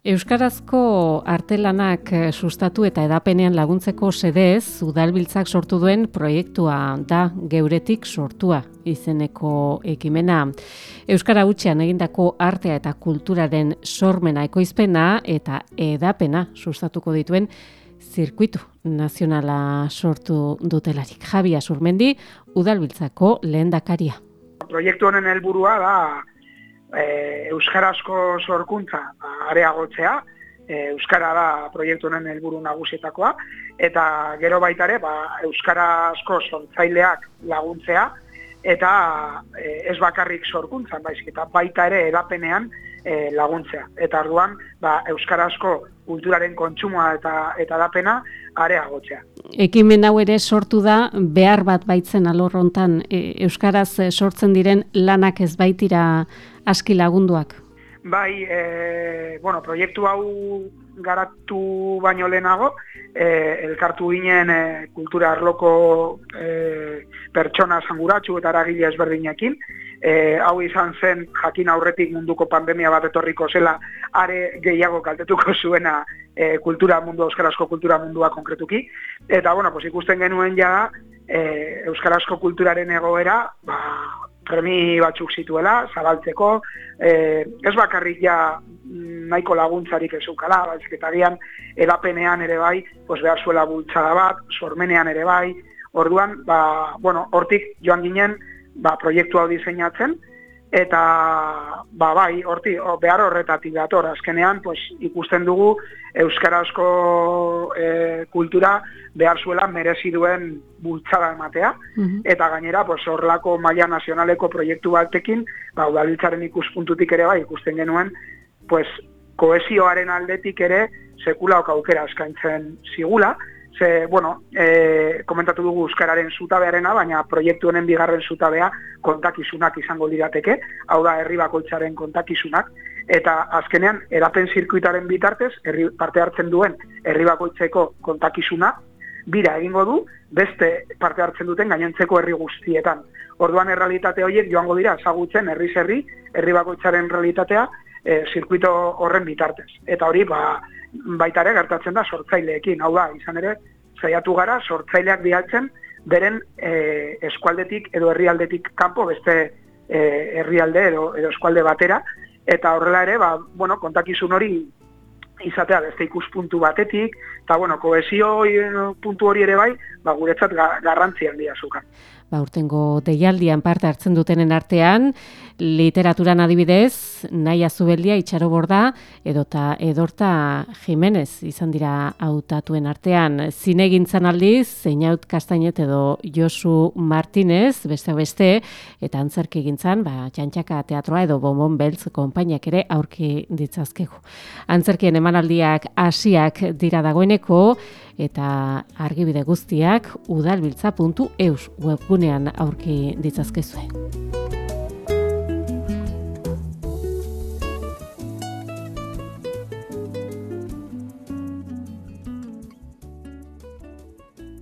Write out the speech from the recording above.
Euskarazko artelanak eh, sustatu eta edapenean laguntzeko sedez, udalbiltzak sortu duen proiektua da geuretik sortua izeneko ekimena. Euskara utxean egindako artea eta kulturaren sormena ekoizpena eta edapena sustatuko dituen zirkuitu nazionala sortu dutelarik. Javi Surmendi, udalbiltzako lehendakaria. Proiektu honen helburua da e, euskarazko sorkuntza ba, areagotzea, e, euskara da proiektu honen helburu nagusietakoa eta gero baita ere ba, euskarazko sortzaileak laguntzea eta e, ez bakarrik sorkuntzan baizik eta baita ere edapenean e, laguntzea. Eta arduan, ba, euskarazko kulturaren kontsumoa eta eta dapena areagotzea. Ekimen hau ere sortu da behar bat baitzen alorrontan e, euskaraz sortzen diren lanak ez baitira aski lagunduak. Bai, e, bueno, proiektu hau garatu baino lehenago, e, elkartu ginen e, kultura arloko e, pertsona zanguratxu eta aragile ezberdinekin, e, hau izan zen jakin aurretik munduko pandemia bat etorriko zela are gehiago kaltetuko zuena e, kultura mundu, euskarazko kultura mundua konkretuki. Eta, bueno, pues, ikusten genuen ja e, euskarazko kulturaren egoera, ba, premi batzuk zituela, zabaltzeko, e, ez bakarrik ja nahiko laguntzarik ez ukala, baizik eta gian edapenean ere bai, pues behar zuela bultzada bat, sormenean ere bai, orduan, ba, bueno, hortik joan ginen, ba, proiektu hau diseinatzen, eta ba, bai, horti, behar horretatik dator, azkenean pues, ikusten dugu Euskarazko e, kultura behar zuela merezi duen bultzada ematea, mhm. eta gainera pues, horlako maila nazionaleko proiektu batekin, ba, udalbiltzaren ikuspuntutik ere bai, ikusten genuen, pues, koesioaren aldetik ere sekula aukera eskaintzen zigula, ze, bueno, e, komentatu dugu Euskararen zutabearena, baina proiektu honen bigarren zutabea kontakizunak izango lirateke, hau da herri bakoitzaren kontakizunak, eta azkenean, erapen zirkuitaren bitartez, herri parte hartzen duen herri bakoitzeko kontakizuna, bira egingo du, beste parte hartzen duten gainontzeko herri guztietan. Orduan errealitate horiek joango dira, ezagutzen herri herri, herri bakoitzaren realitatea, e, zirkuito horren bitartez. Eta hori, ba, baita ere gertatzen da sortzaileekin. Hau da, izan ere, saiatu gara sortzaileak bialtzen beren e, eskualdetik edo herrialdetik kanpo beste e, herrialde edo, edo eskualde batera eta horrela ere, ba, bueno, kontakizun hori izatea beste ikuspuntu batetik, eta bueno, kohesio puntu hori ere bai, ba, guretzat garrantzi handia zukan ba, urtengo deialdian parte hartzen dutenen artean, literaturan adibidez, nahi azubeldia itxaro borda, edota edorta Jimenez izan dira hautatuen artean. Zine gintzan aldiz, zeinaut kastainet edo Josu Martinez, beste beste, eta antzerki gintzan, ba, txantxaka teatroa edo bonbon beltz konpainiak ere aurki ditzazkegu. Antzerkien emanaldiak hasiak dira dagoeneko, eta argibide guztiak udalbiltza.eus webgunean aurki ditzazkezue.